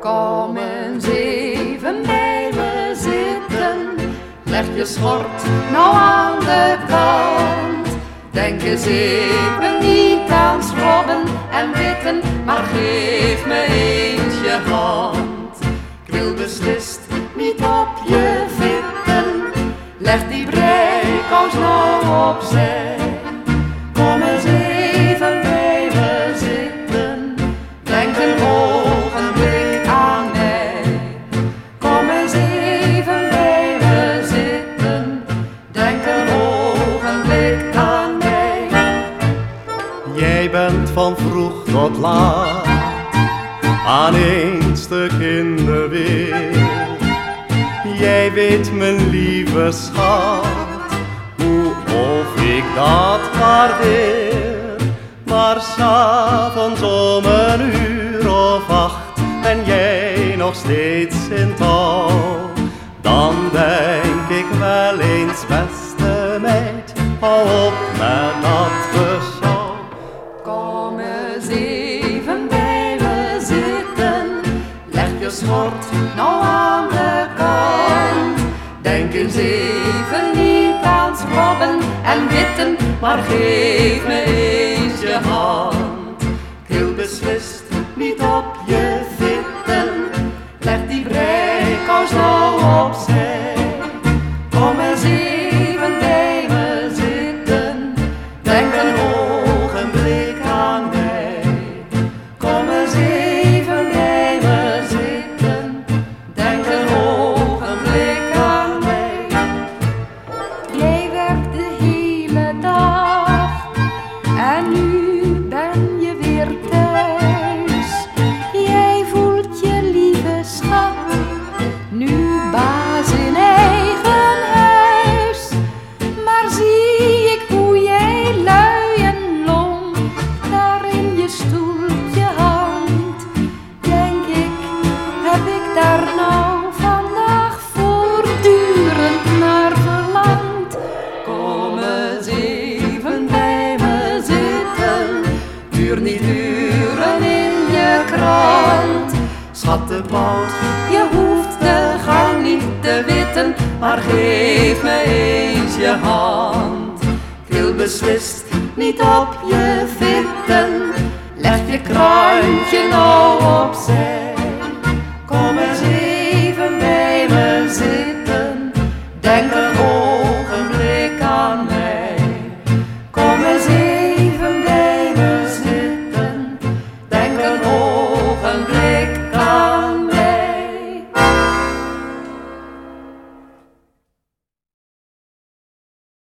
Kom eens even bij me zitten, leg je schort nou aan de kant. Denk eens even niet aan schrobben en witten, maar geef me eens je hand. Ik wil beslist niet op je vitten, leg die breikous nou opzij. Van vroeg tot laat aan één stuk in de wereld. Jij weet, mijn lieve schat, hoe of ik dat waardeer. Maar s'avonds om een uur of acht ben jij nog steeds in touw. Dan denk ik wel eens, beste meid, hou op met dat. Je nou aan de kant. Denk eens even niet aan schrobben en witten, maar geef me eens je hand. Ik wil beslist niet op Tuur niet uren in je krant. Schattenbout, je hoeft de gang niet te witten, maar geef me eens je hand. Wil beslist niet op je vitten, leg je kruintje nou opzij. Kom eens even bij me zitten, denk er.